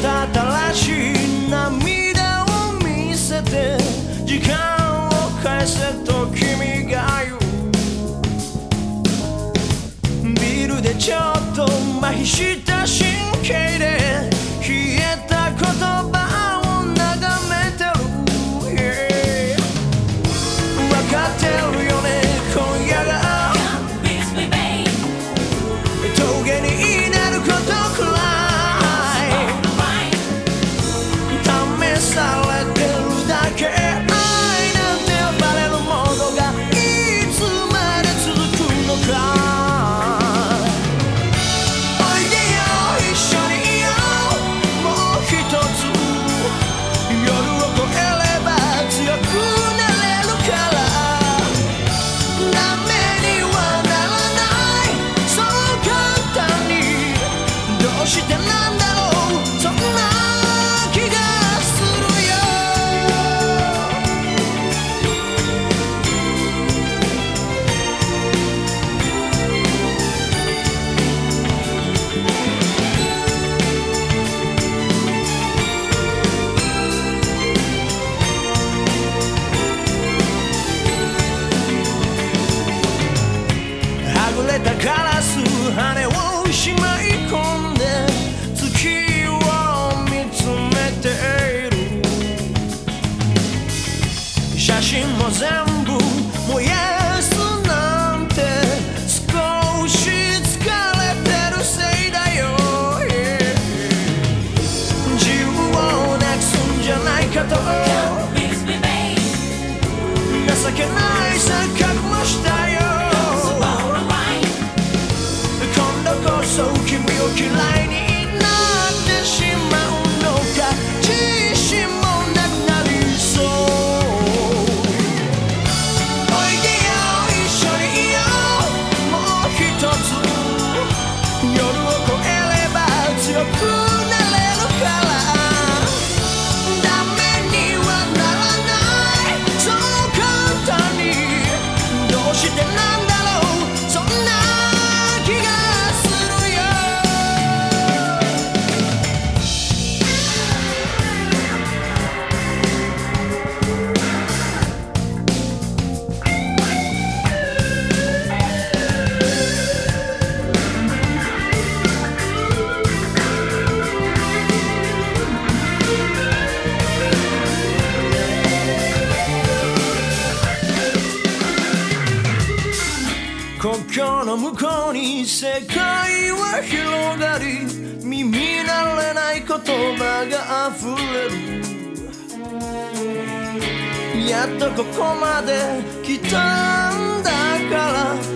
新しい涙を見せて時間を返せと君そう君を嫌いになってしまうのか自信国の向こうに世界は広がり耳慣れない言葉が溢れる。やっとここまで来たんだから